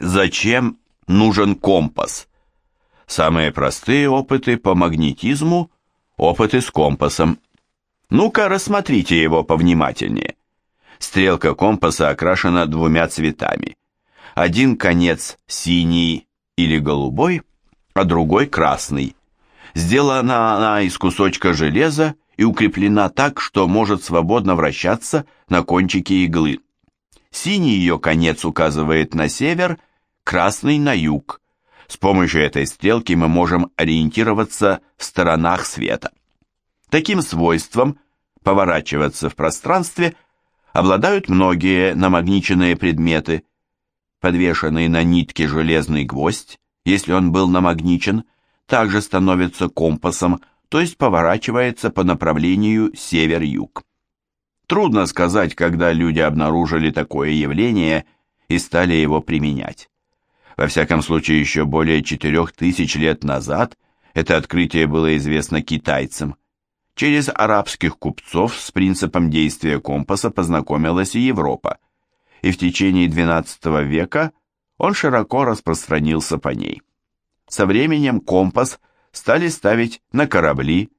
Зачем нужен компас? Самые простые опыты по магнетизму – опыты с компасом. Ну-ка, рассмотрите его повнимательнее. Стрелка компаса окрашена двумя цветами. Один конец синий или голубой, а другой красный. Сделана она из кусочка железа и укреплена так, что может свободно вращаться на кончике иглы. Синий ее конец указывает на север – красный на юг. С помощью этой стрелки мы можем ориентироваться в сторонах света. Таким свойством поворачиваться в пространстве обладают многие намагниченные предметы. Подвешенный на нитке железный гвоздь, если он был намагничен, также становится компасом, то есть поворачивается по направлению север-юг. Трудно сказать, когда люди обнаружили такое явление и стали его применять. Во всяком случае, еще более четырех тысяч лет назад это открытие было известно китайцам. Через арабских купцов с принципом действия компаса познакомилась и Европа, и в течение XII века он широко распространился по ней. Со временем компас стали ставить на корабли,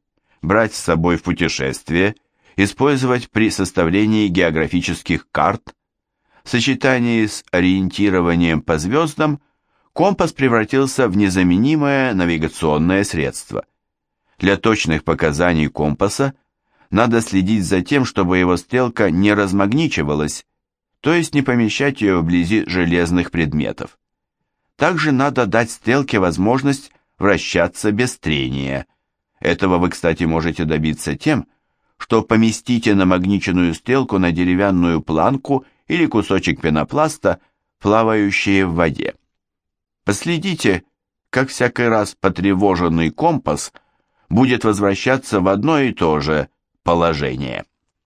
брать с собой в путешествие, использовать при составлении географических карт. В сочетании с ориентированием по звездам – компас превратился в незаменимое навигационное средство. Для точных показаний компаса надо следить за тем, чтобы его стрелка не размагничивалась, то есть не помещать ее вблизи железных предметов. Также надо дать стрелке возможность вращаться без трения. Этого вы, кстати, можете добиться тем, что поместите намагниченную стрелку на деревянную планку или кусочек пенопласта, плавающие в воде. Последите, как всякий раз потревоженный компас будет возвращаться в одно и то же положение.